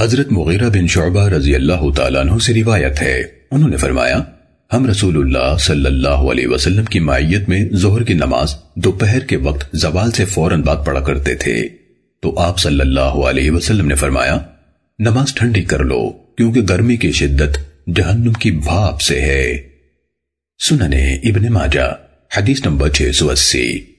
حضرت مغیرہ بن شعبہ رضی اللہ تعالیٰ عنہ سے روایت ہے۔ انہوں نے فرمایا، ہم رسول اللہ صلی اللہ علیہ وسلم کی معیت میں ظہر کی نماز دوپہر کے وقت زوال سے فوراً بعد پڑھا کرتے تھے۔ تو آپ صلی اللہ علیہ وسلم نے فرمایا، نماز ٹھنڈی کر لو، کیونکہ گرمی کی شدت جہنم کی بھاپ سے ہے۔ سننے ابن ماجہ، حدیث نمبر 680